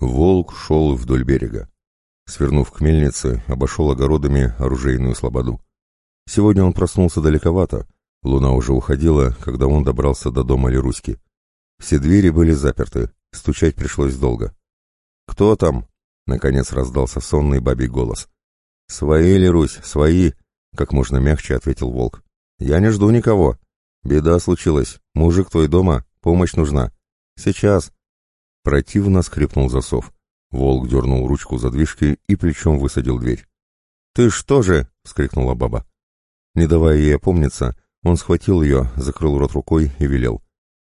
Волк шел вдоль берега. Свернув к мельнице, обошел огородами оружейную слободу. Сегодня он проснулся далековато. Луна уже уходила, когда он добрался до дома Леруськи. Все двери были заперты, стучать пришлось долго. «Кто там?» — наконец раздался сонный бабий голос. «Свои, Лерусь, свои!» — как можно мягче ответил волк. «Я не жду никого. Беда случилась. Мужик твой дома, помощь нужна. Сейчас!» Противно скрипнул засов. Волк дернул ручку задвижки и плечом высадил дверь. «Ты что же?» — вскрикнула баба. Не давая ей опомниться, он схватил ее, закрыл рот рукой и велел.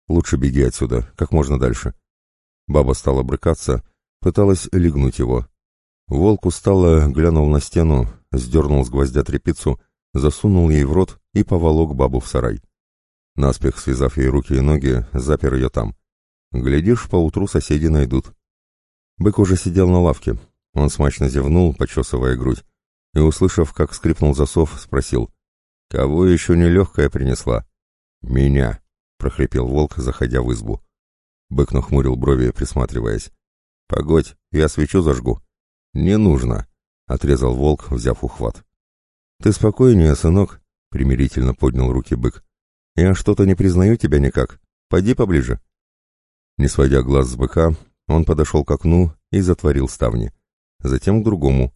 «Лучше беги отсюда, как можно дальше». Баба стала брыкаться, пыталась легнуть его. Волк устало глянул на стену, сдернул с гвоздя трепицу, засунул ей в рот и поволок бабу в сарай. Наспех связав ей руки и ноги, запер ее там. Глядишь, поутру соседи найдут. Бык уже сидел на лавке. Он смачно зевнул, почесывая грудь, и, услышав, как скрипнул засов, спросил. «Кого еще нелегкая принесла?» «Меня», — прохрипел волк, заходя в избу. Бык нахмурил брови, присматриваясь. «Погодь, я свечу зажгу». «Не нужно», — отрезал волк, взяв ухват. «Ты спокойнее, сынок», — примирительно поднял руки бык. «Я что-то не признаю тебя никак. Пойди поближе». Не сводя глаз с быка, он подошел к окну и затворил ставни. Затем к другому.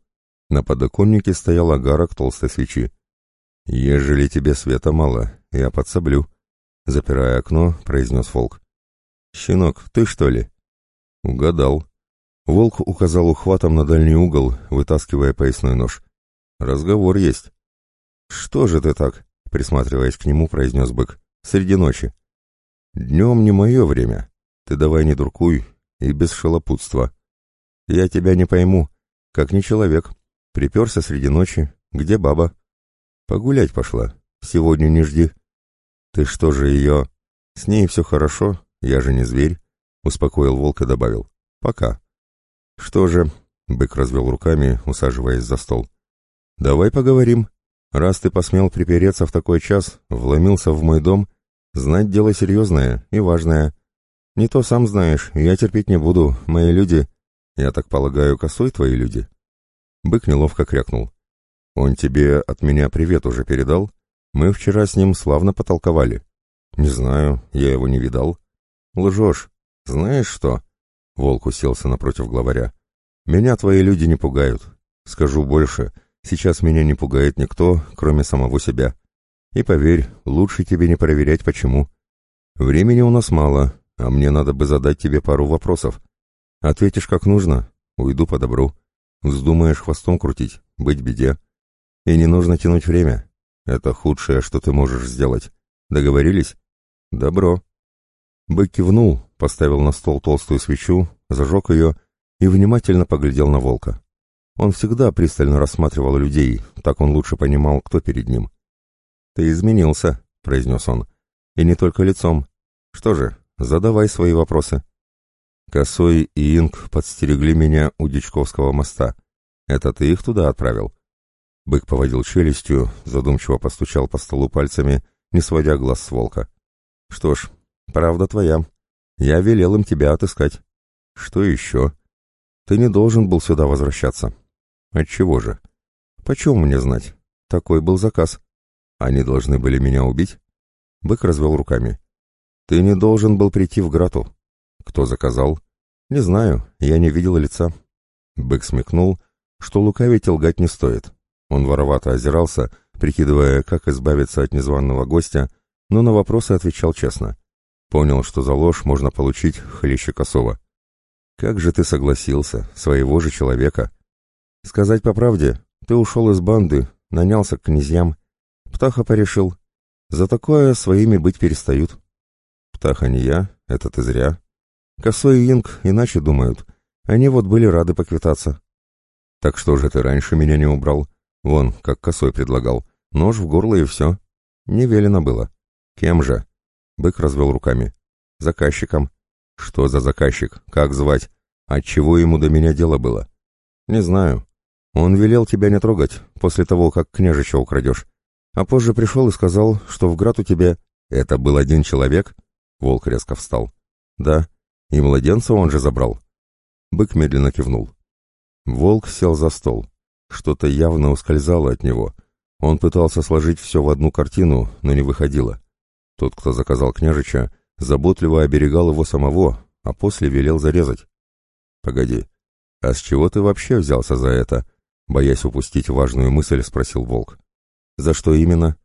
На подоконнике стоял агарок толстой свечи. «Ежели тебе света мало, я подсоблю», — запирая окно, произнес волк. «Щенок, ты что ли?» «Угадал». Волк указал ухватом на дальний угол, вытаскивая поясной нож. «Разговор есть». «Что же ты так?» — присматриваясь к нему, произнес бык. «Среди ночи». «Днем не мое время. Ты давай не дуркуй и без шелопутства. Я тебя не пойму, как не человек. Приперся среди ночи. Где баба? Погулять пошла. Сегодня не жди. Ты что же ее... С ней все хорошо, я же не зверь. Успокоил волк и добавил. Пока. Что же... Бык развел руками, усаживаясь за стол. «Давай поговорим. Раз ты посмел припереться в такой час, вломился в мой дом, знать дело серьезное и важное. «Не то сам знаешь, я терпеть не буду, мои люди...» «Я так полагаю, косой твои люди?» Бык неловко крякнул. «Он тебе от меня привет уже передал? Мы вчера с ним славно потолковали». «Не знаю, я его не видал». «Лжешь. Знаешь что?» Волк уселся напротив главаря. «Меня твои люди не пугают. Скажу больше, сейчас меня не пугает никто, кроме самого себя. И поверь, лучше тебе не проверять, почему. Времени у нас мало, а мне надо бы задать тебе пару вопросов. Ответишь как нужно, уйду по добру. Вздумаешь хвостом крутить, быть беде. И не нужно тянуть время. Это худшее, что ты можешь сделать. Договорились? Добро. Бык кивнул, поставил на стол толстую свечу, зажег ее и внимательно поглядел на волка. Он всегда пристально рассматривал людей, так он лучше понимал, кто перед ним. «Ты изменился», — произнес он, — «и не только лицом. Что же, Задавай свои вопросы. Косой и Инг подстерегли меня у Дичковского моста. Это ты их туда отправил? Бык поводил челюстью, задумчиво постучал по столу пальцами, не сводя глаз с волка. Что ж, правда твоя. Я велел им тебя отыскать. Что еще? Ты не должен был сюда возвращаться. Отчего же? Почем мне знать? Такой был заказ. Они должны были меня убить? Бык развел руками. Ты не должен был прийти в Грату. Кто заказал? Не знаю, я не видел лица. Бык смекнул, что лукавить и лгать не стоит. Он воровато озирался, прикидывая, как избавиться от незваного гостя, но на вопросы отвечал честно. Понял, что за ложь можно получить хлеще косого. «Как же ты согласился, своего же человека?» «Сказать по правде, ты ушел из банды, нанялся к князьям. Птаха порешил. За такое своими быть перестают». Птаха не я, это ты зря. Косой и Инг иначе думают. Они вот были рады поквитаться. Так что же ты раньше меня не убрал? Вон, как Косой предлагал. Нож в горло и все. Не велено было. Кем же? Бык развел руками. Заказчиком. Что за заказчик? Как звать? Отчего ему до меня дело было? Не знаю. Он велел тебя не трогать после того, как княжича украдешь. А позже пришел и сказал, что в град у тебя... Это был один человек? Волк резко встал. «Да, и младенца он же забрал». Бык медленно кивнул. Волк сел за стол. Что-то явно ускользало от него. Он пытался сложить все в одну картину, но не выходило. Тот, кто заказал княжича, заботливо оберегал его самого, а после велел зарезать. «Погоди, а с чего ты вообще взялся за это?» Боясь упустить важную мысль, спросил Волк. «За что именно?»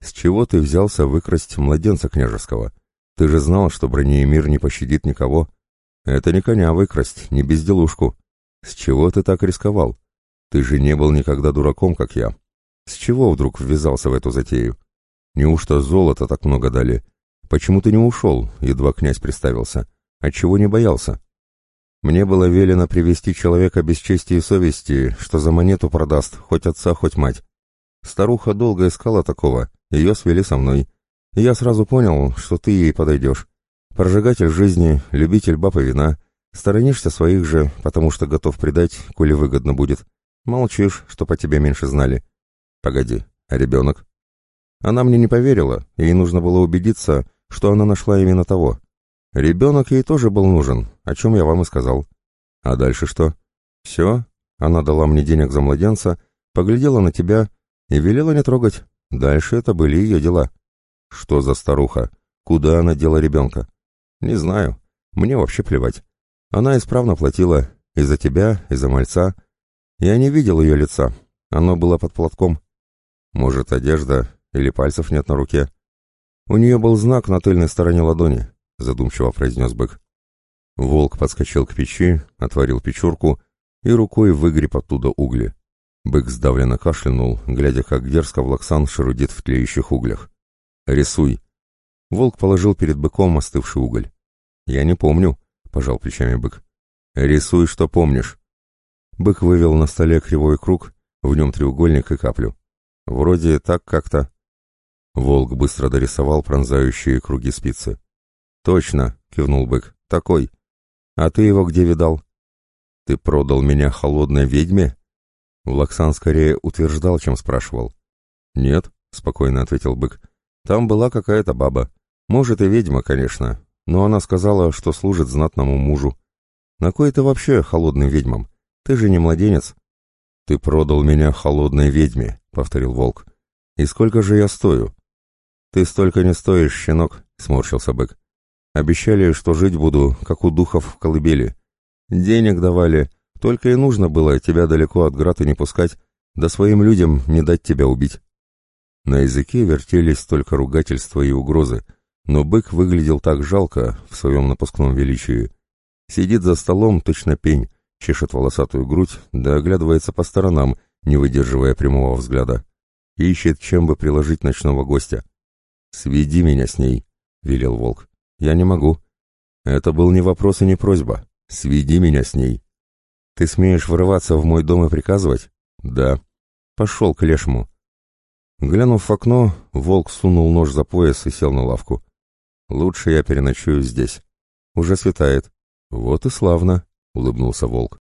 «С чего ты взялся выкрасть младенца княжеского? Ты же знал, что бронеемир не пощадит никого. Это не коня выкрасть, не безделушку. С чего ты так рисковал? Ты же не был никогда дураком, как я. С чего вдруг ввязался в эту затею? Неужто золота так много дали? Почему ты не ушел, едва князь представился? Отчего не боялся? Мне было велено привести человека без чести и совести, что за монету продаст, хоть отца, хоть мать. Старуха долго искала такого, ее свели со мной. Я сразу понял, что ты ей подойдешь. Прожигатель жизни, любитель баб и вина. Сторонишься своих же, потому что готов предать, коли выгодно будет. Молчишь, что по тебе меньше знали. Погоди, а ребенок? Она мне не поверила, ей нужно было убедиться, что она нашла именно того. Ребенок ей тоже был нужен, о чем я вам и сказал. А дальше что? Все, она дала мне денег за младенца, поглядела на тебя и велела не трогать. Дальше это были ее дела. Что за старуха? Куда она дела ребенка? Не знаю. Мне вообще плевать. Она исправно платила и за тебя, и за мальца. Я не видел ее лица. Оно было под платком. Может, одежда или пальцев нет на руке. У нее был знак на тыльной стороне ладони, задумчиво произнес бык. Волк подскочил к печи, отворил печурку и рукой выгреб оттуда угли. Бык сдавленно кашлянул, глядя, как дерзко Влаксан шарудит в тлеющих углях. «Рисуй!» Волк положил перед быком остывший уголь. «Я не помню», — пожал плечами бык. «Рисуй, что помнишь». Бык вывел на столе кривой круг, в нем треугольник и каплю. «Вроде так как-то». Волк быстро дорисовал пронзающие круги спицы. «Точно», — кивнул бык, — «такой. А ты его где видал?» «Ты продал меня холодной ведьме?» Влаксан скорее утверждал, чем спрашивал. «Нет», — спокойно ответил бык, — «там была какая-то баба. Может, и ведьма, конечно, но она сказала, что служит знатному мужу. На кой ты вообще холодным ведьмам? Ты же не младенец». «Ты продал меня холодной ведьме», — повторил волк. «И сколько же я стою?» «Ты столько не стоишь, щенок», — сморщился бык. «Обещали, что жить буду, как у духов в колыбели. Денег давали, только и нужно было тебя далеко от Грата не пускать, да своим людям не дать тебя убить. На языке вертелись только ругательства и угрозы, но бык выглядел так жалко в своем напускном величии. Сидит за столом, точно пень, чешет волосатую грудь, да оглядывается по сторонам, не выдерживая прямого взгляда. Ищет, чем бы приложить ночного гостя. «Сведи меня с ней», — велел волк. «Я не могу». Это был не вопрос и не просьба. «Сведи меня с ней». Ты смеешь врываться в мой дом и приказывать? Да. Пошел к лешему. Глянув в окно, волк сунул нож за пояс и сел на лавку. Лучше я переночую здесь. Уже светает. Вот и славно, улыбнулся волк.